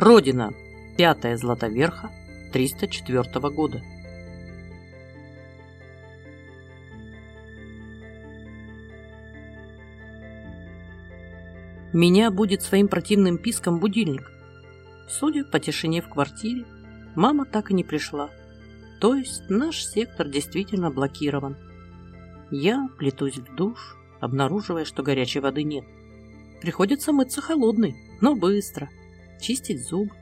Родина. Пятая Златоверха 304 года. Меня будет своим противным писком будильник. Судя по тишине в квартире, мама так и не пришла. То есть наш сектор действительно блокирован. Я плетусь в душ, обнаруживая, что горячей воды нет. Приходится мыться холодной, но быстро. Чистить зубы.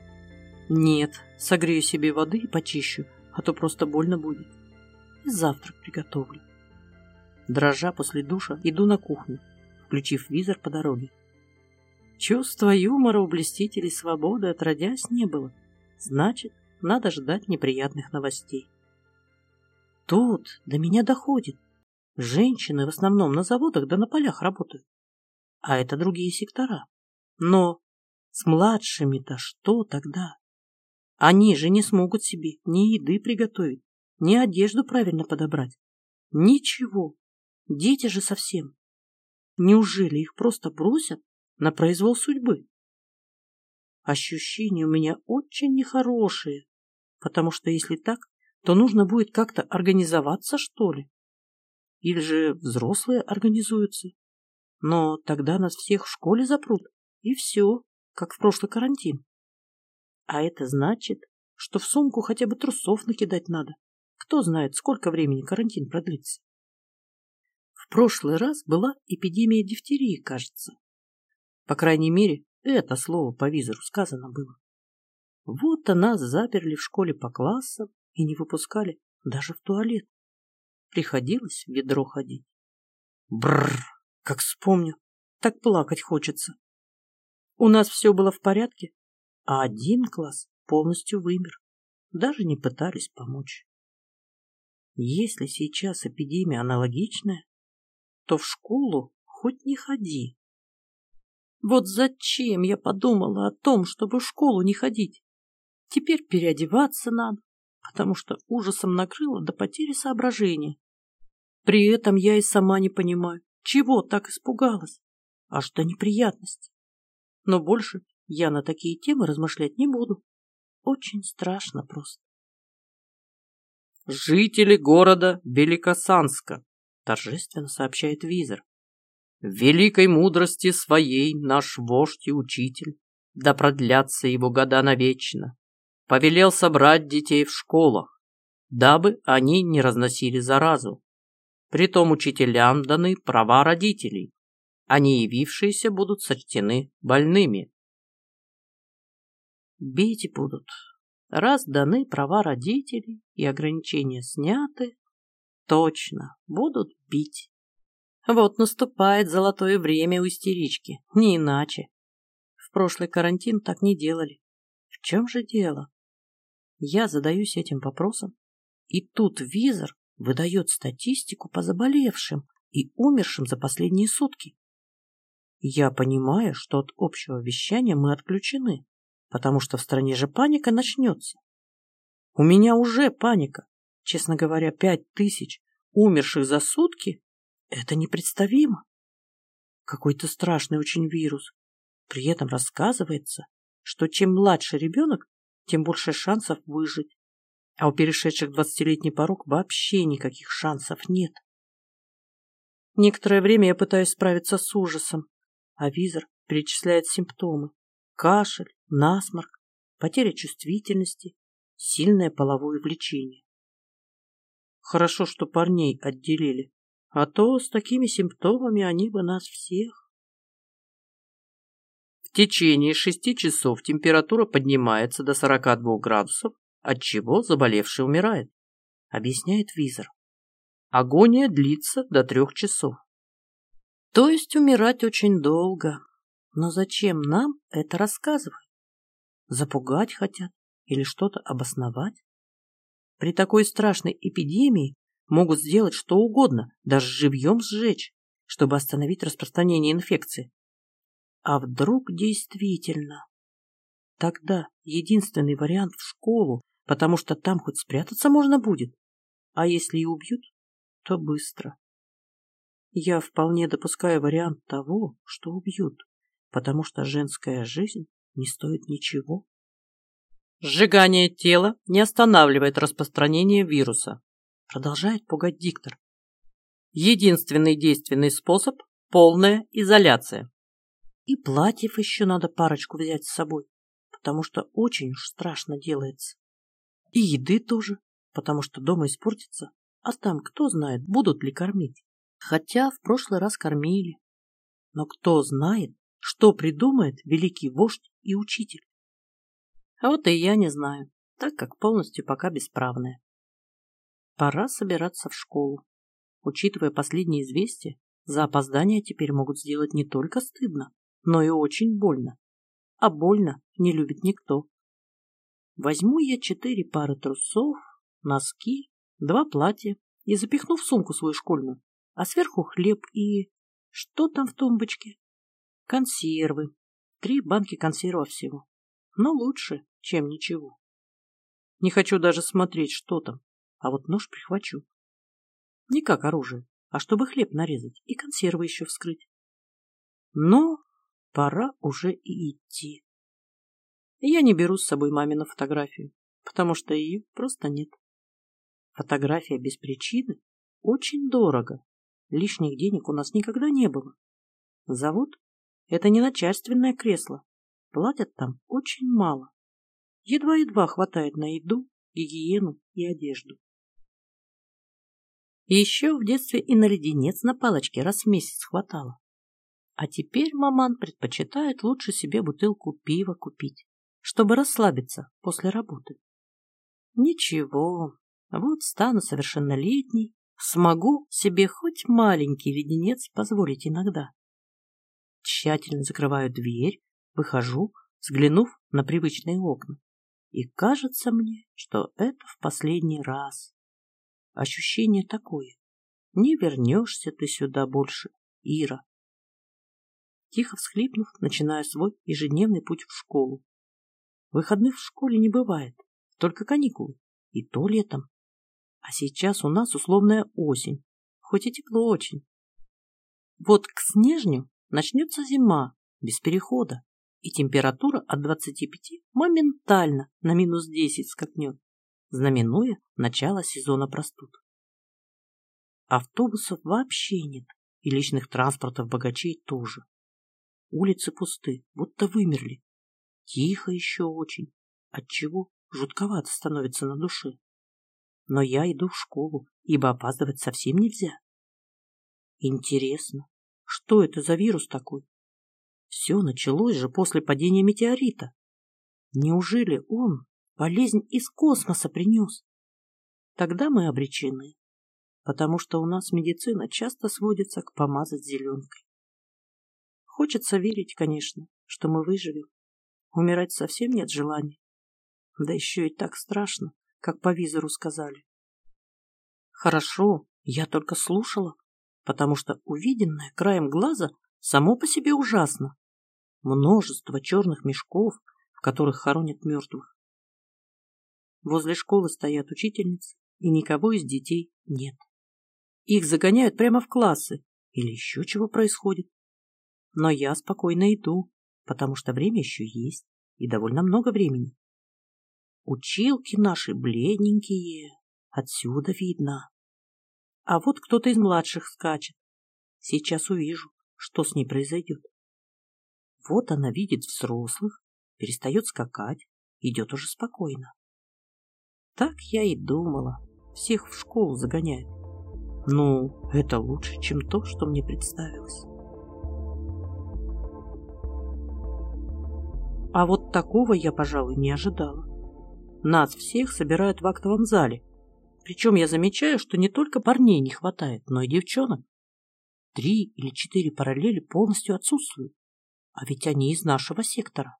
Нет, согрею себе воды и почищу, а то просто больно будет. И завтрак приготовлю. Дрожа после душа, иду на кухню, включив визор по дороге. Чувства юмора у блестителей свободы отродясь не было. Значит, надо ждать неприятных новостей. Тут до меня доходит. Женщины в основном на заводах да на полях работают. А это другие сектора. Но с младшими-то что тогда? Они же не смогут себе ни еды приготовить, ни одежду правильно подобрать. Ничего. Дети же совсем. Неужели их просто бросят на произвол судьбы. Ощущения у меня очень нехорошие, потому что если так, то нужно будет как-то организоваться, что ли. Или же взрослые организуются. Но тогда нас всех в школе запрут, и все, как в прошлый карантин. А это значит, что в сумку хотя бы трусов накидать надо. Кто знает, сколько времени карантин продлится. В прошлый раз была эпидемия дифтерии, кажется. По крайней мере, это слово по визору сказано было. Вот-то нас заперли в школе по классам и не выпускали даже в туалет. Приходилось в ведро ходить. Бррр, как вспомню, так плакать хочется. У нас все было в порядке, а один класс полностью вымер. Даже не пытались помочь. Если сейчас эпидемия аналогичная, то в школу хоть не ходи. Вот зачем я подумала о том, чтобы в школу не ходить? Теперь переодеваться надо, потому что ужасом накрыло до потери соображения. При этом я и сама не понимаю, чего так испугалась. Аж до неприятности. Но больше я на такие темы размышлять не буду. Очень страшно просто. Жители города Великосанска, торжественно сообщает визор. В великой мудрости своей наш вождь и учитель, да продлятся его года навечно, повелел собрать детей в школах, дабы они не разносили заразу. Притом учителям даны права родителей, они явившиеся будут сочтены больными. Бить будут. Раз даны права родителей и ограничения сняты, точно будут бить. Вот наступает золотое время у истерички, не иначе. В прошлый карантин так не делали. В чем же дело? Я задаюсь этим вопросом, и тут визор выдает статистику по заболевшим и умершим за последние сутки. Я понимаю, что от общего вещания мы отключены, потому что в стране же паника начнется. У меня уже паника. Честно говоря, пять тысяч умерших за сутки это непредставимо. Какой-то страшный очень вирус. При этом рассказывается, что чем младше ребенок, тем больше шансов выжить. А у перешедших двадцатилетний порог вообще никаких шансов нет. Некоторое время я пытаюсь справиться с ужасом, а визор перечисляет симптомы. Кашель, насморк, потеря чувствительности, сильное половое влечение. Хорошо, что парней отделили. А то с такими симптомами они бы нас всех. В течение шести часов температура поднимается до 42 градусов, от чего заболевший умирает, объясняет визор. Агония длится до трех часов. То есть умирать очень долго. Но зачем нам это рассказывать? Запугать хотят или что-то обосновать? При такой страшной эпидемии могут сделать что угодно, даже живьем сжечь, чтобы остановить распространение инфекции. А вдруг действительно? Тогда единственный вариант в школу, потому что там хоть спрятаться можно будет. А если и убьют, то быстро. Я вполне допускаю вариант того, что убьют, потому что женская жизнь не стоит ничего. Сжигание тела не останавливает распространение вируса, продолжает пугать диктор. Единственный действенный способ – полная изоляция. И платьев еще надо парочку взять с собой, потому что очень уж страшно делается. И еды тоже, потому что дома испортится, а там кто знает, будут ли кормить. Хотя в прошлый раз кормили. Но кто знает, что придумает великий вождь и учитель. А вот и я не знаю, так как полностью пока бесправная. Пора собираться в школу. Учитывая последние известия, за опоздание теперь могут сделать не только стыдно, но и очень больно. А больно не любит никто. Возьму я четыре пары трусов, носки, два платья и запихну в сумку свою школьную, а сверху хлеб и... Что там в тумбочке? Консервы. Три банки консервов всего. Но лучше, чем ничего. Не хочу даже смотреть, что там, а вот нож прихвачу. Не как оружие, а чтобы хлеб нарезать и консервы еще вскрыть. Но пора уже и идти. Я не беру с собой мамину фотографию, потому что ее просто нет. Фотография без причины очень дорого. Лишних денег у нас никогда не было. Завод – это не начальственное кресло. Платят там очень мало. Едва-едва хватает на еду, гигиену и одежду. Еще в детстве и на леденец на палочке раз в месяц хватало. А теперь маман предпочитает лучше себе бутылку пива купить, чтобы расслабиться после работы. Ничего, вот стану совершеннолетней, смогу себе хоть маленький леденец позволить иногда. Тщательно закрываю дверь, выхожу, взглянув на привычные окна. И кажется мне, что это в последний раз. Ощущение такое. Не вернешься ты сюда больше, Ира. Тихо всхлипнув, начинаю свой ежедневный путь в школу. Выходных в школе не бывает, только каникулы, и то летом. А сейчас у нас условная осень, хоть и тепло очень. Вот к снежню начнется зима, без перехода и температура от 25 моментально на минус 10 скакнет, знаменуя начало сезона простуд. Автобусов вообще нет, и личных транспортов богачей тоже. Улицы пусты, будто вымерли. Тихо еще очень, отчего жутковато становится на душе. Но я иду в школу, ибо опаздывать совсем нельзя. Интересно, что это за вирус такой? Все началось же после падения метеорита. Неужели он болезнь из космоса принес? Тогда мы обречены, потому что у нас медицина часто сводится к помазать зеленкой. Хочется верить, конечно, что мы выживем. Умирать совсем нет желания. Да еще и так страшно, как по визору сказали. Хорошо, я только слушала, потому что увиденное краем глаза само по себе ужасно множество черных мешков, в которых хоронят мертвых. Возле школы стоят учительницы, и никого из детей нет. Их загоняют прямо в классы, или еще чего происходит. Но я спокойно иду, потому что время еще есть, и довольно много времени. Училки наши бледненькие, отсюда видно. А вот кто-то из младших скачет. Сейчас увижу, что с ней произойдет. Вот она видит взрослых, перестает скакать, идет уже спокойно. Так я и думала. Всех в школу загоняют. Ну, это лучше, чем то, что мне представилось. А вот такого я, пожалуй, не ожидала. Нас всех собирают в актовом зале. Причем я замечаю, что не только парней не хватает, но и девчонок. Три или четыре параллели полностью отсутствуют. А ведь они из нашего сектора.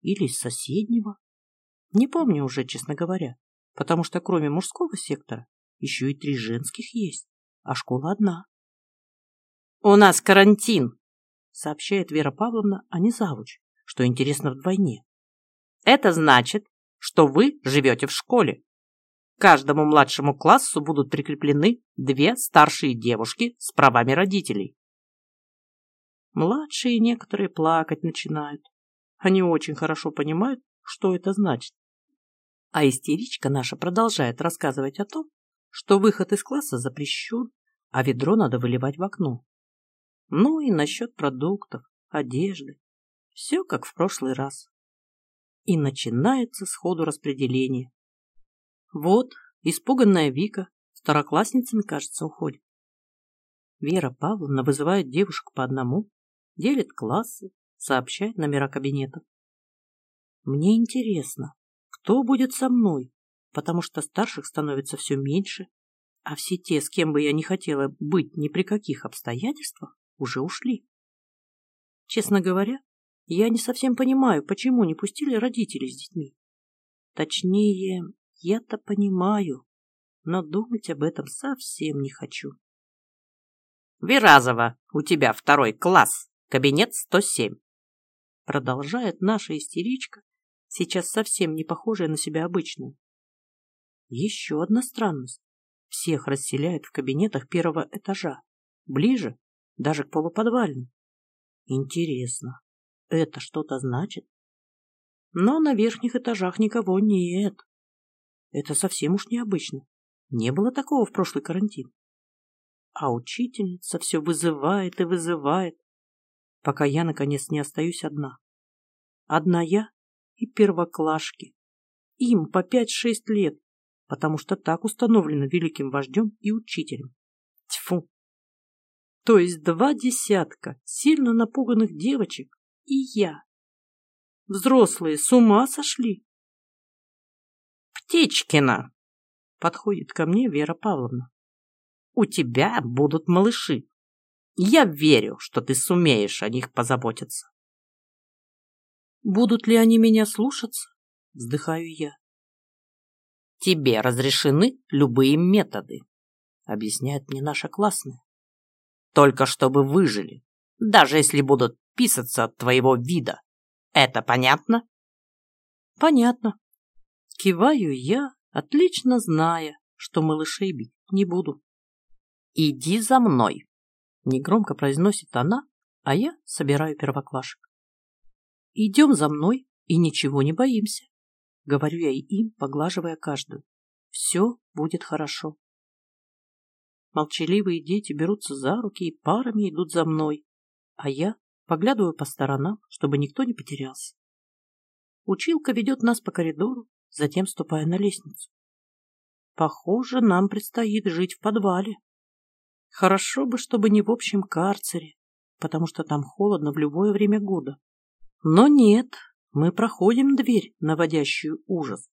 Или из соседнего. Не помню уже, честно говоря, потому что кроме мужского сектора еще и три женских есть, а школа одна. «У нас карантин», — сообщает Вера Павловна, а не завуч, что интересно вдвойне. «Это значит, что вы живете в школе. Каждому младшему классу будут прикреплены две старшие девушки с правами родителей. Младшие некоторые плакать начинают. Они очень хорошо понимают, что это значит, А истеричка наша продолжает рассказывать о том, что выход из класса запрещен, а ведро надо выливать в окно. Ну и насчет продуктов, одежды. Все как в прошлый раз. И начинается сходу распределение. Вот, испуганная Вика, второклассницами, кажется, уходит. Вера Павловна вызывает девушек по одному, делит классы, сообщает номера кабинетов. Мне интересно, кто будет со мной, потому что старших становится все меньше, а все те, с кем бы я не хотела быть ни при каких обстоятельствах, уже ушли. Честно говоря, я не совсем понимаю, почему не пустили родителей с детьми. Точнее, я-то понимаю, но думать об этом совсем не хочу. «Веразова, у тебя второй класс, кабинет 107», продолжает наша истеричка, сейчас совсем не похожая на себя обычную. Еще одна странность. Всех расселяют в кабинетах первого этажа, ближе даже к полуподвальным. Интересно, это что-то значит? Но на верхних этажах никого нет. Это совсем уж необычно. Не было такого в прошлый карантин. А учительница все вызывает и вызывает, пока я, наконец, не остаюсь одна. Одна я и первоклашки. Им по пять-шесть лет, потому что так установлено великим вождем и учителем. Тьфу! То есть два десятка сильно напуганных девочек и я. Взрослые с ума сошли. Птичкина, подходит ко мне Вера Павловна. У тебя будут малыши. Я верю, что ты сумеешь о них позаботиться. Будут ли они меня слушаться? Вздыхаю я. Тебе разрешены любые методы, объясняет мне наша классная. Только чтобы выжили, даже если будут писаться от твоего вида. Это понятно? Понятно. Киваю я, отлично зная, что малышей бить не буду. Иди за мной, негромко произносит она, а я собираю первоклашек. Идем за мной и ничего не боимся, говорю я им, поглаживая каждую. Все будет хорошо. Молчаливые дети берутся за руки и парами идут за мной, а я поглядываю по сторонам, чтобы никто не потерялся. Училка ведет нас по коридору, затем ступая на лестницу. Похоже, нам предстоит жить в подвале. Хорошо бы, чтобы не в общем карцере, потому что там холодно в любое время года. Но нет, мы проходим дверь, наводящую ужас,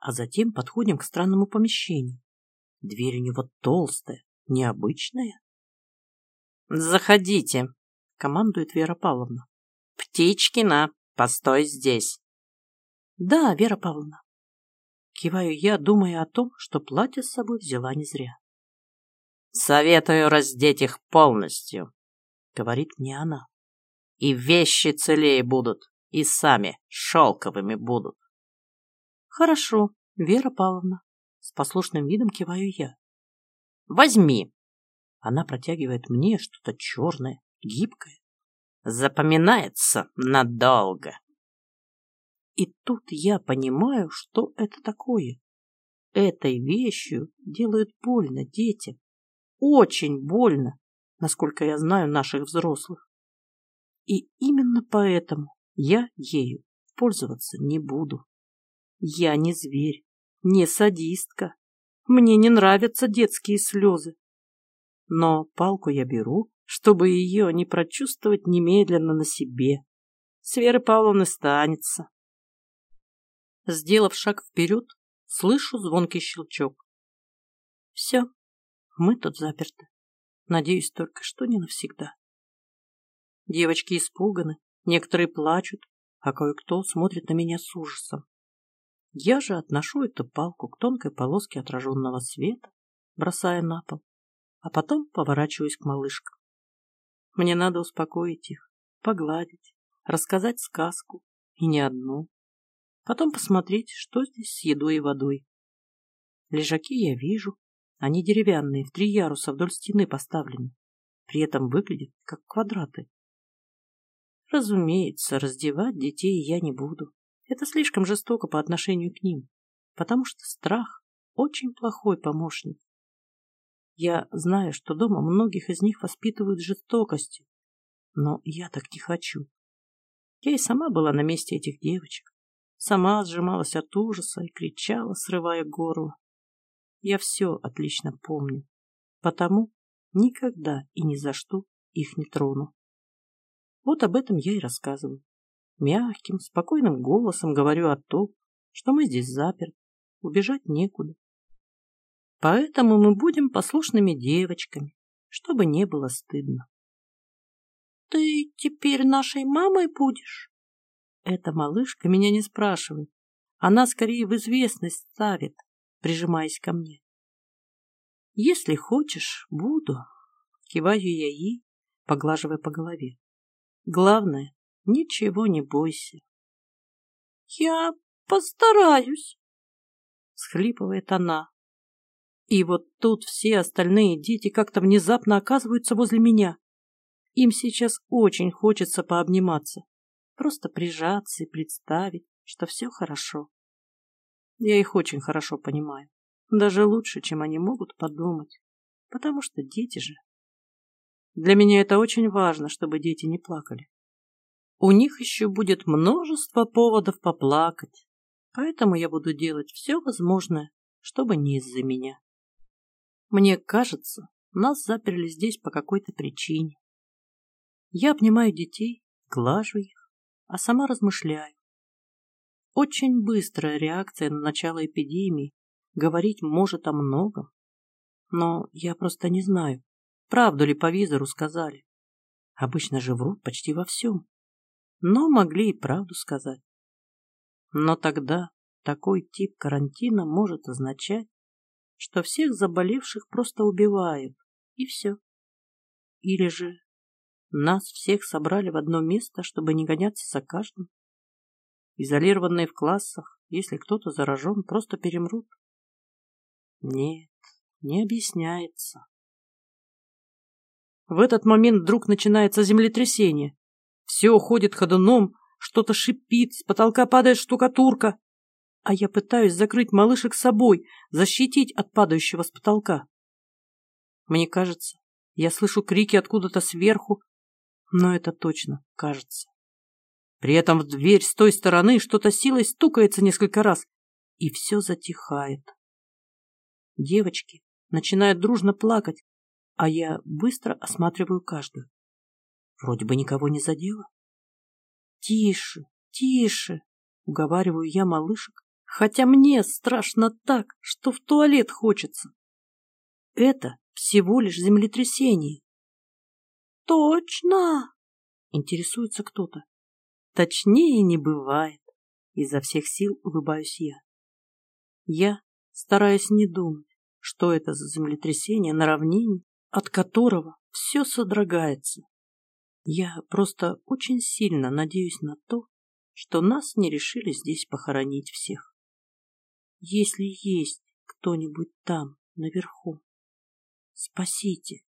а затем подходим к странному помещению. Дверь у него толстая, необычная. «Заходите», — командует Вера Павловна. «Птичкина, постой здесь». «Да, Вера Павловна». Киваю я, думая о том, что платье с собой взяла не зря. «Советую раздеть их полностью», — говорит мне она. «И вещи целее будут, и сами шелковыми будут». «Хорошо, Вера Павловна», — с послушным видом киваю я. Возьми. Она протягивает мне что-то черное, гибкое. Запоминается надолго. И тут я понимаю, что это такое. Этой вещью делают больно детям. Очень больно, насколько я знаю наших взрослых. И именно поэтому я ею пользоваться не буду. Я не зверь, не садистка. Мне не нравятся детские слезы. Но палку я беру, чтобы ее не прочувствовать немедленно на себе. С Веры Павловны станется. Сделав шаг вперед, слышу звонкий щелчок. Все, мы тут заперты. Надеюсь только, что не навсегда. Девочки испуганы, некоторые плачут, а кое-кто смотрит на меня с ужасом. Я же отношу эту палку к тонкой полоске отраженного света, бросая на пол, а потом поворачиваюсь к малышкам. Мне надо успокоить их, погладить, рассказать сказку, и не одну. Потом посмотреть, что здесь с едой и водой. Лежаки я вижу, они деревянные, в три яруса вдоль стены поставлены, при этом выглядят как квадраты. Разумеется, раздевать детей я не буду. Это слишком жестоко по отношению к ним. потому что страх очень плохой помощник. Я знаю, что дома многих из них воспитывают жестокости, но я так не хочу. Я и сама была на месте этих девочек. Сама сжималась от ужаса и кричала, срывая горло. Я все отлично помню, потому никогда и ни за что их не трону. Вот об этом я и рассказываю. Мягким, спокойным голосом говорю о том, что мы здесь заперты, убежать некуда. Поэтому мы будем послушными девочками, чтобы не было стыдно. «Ты теперь нашей мамой будешь?» Эта малышка меня не спрашивает. Она скорее в известность ставит, прижимаясь ко мне. «Если хочешь, буду», — киваю я ей, поглаживая по голове. «Главное, ничего не бойся». «Я постараюсь», — схлипывает она. И вот тут все остальные дети как-то внезапно оказываются возле меня. Им сейчас очень хочется пообниматься, просто прижаться и представить, что все хорошо. Я их очень хорошо понимаю, даже лучше, чем они могут подумать, потому что дети же. Для меня это очень важно, чтобы дети не плакали. У них еще будет множество поводов поплакать, поэтому я буду делать все возможное, чтобы не из-за меня. Мне кажется, нас заперли здесь по какой-то причине. Я обнимаю детей, глажу их, а сама размышляю. Очень быстрая реакция на начало эпидемии говорить может о многом. Но я просто не знаю, правду ли по визору сказали. Обычно же врут почти во всем. Но могли и правду сказать. Но тогда такой тип карантина может означать, что всех заболевших просто убивают, и все. Или же нас всех собрали в одно место, чтобы не гоняться за каждым. Изолированные в классах, если кто-то заражен, просто перемрут. Нет, не объясняется. В этот момент вдруг начинается землетрясение. Все уходит ходуном, что-то шипит, с потолка падает штукатурка. А я пытаюсь закрыть малышек собой, защитить от падающего с потолка. Мне кажется, я слышу крики откуда-то сверху, но это точно кажется. При этом в дверь с той стороны что-то силой стукается несколько раз, и все затихает. Девочки начинают дружно плакать, а я быстро осматриваю каждую. Вроде бы никого не задело. «Тише, тише!» — уговариваю я малышек, хотя мне страшно так, что в туалет хочется. Это всего лишь землетрясение. Точно? Интересуется кто-то. Точнее не бывает. Изо всех сил улыбаюсь я. Я стараюсь не думать, что это за землетрясение на равнине, от которого все содрогается. Я просто очень сильно надеюсь на то, что нас не решили здесь похоронить всех. Если есть кто-нибудь там, наверху, спасите.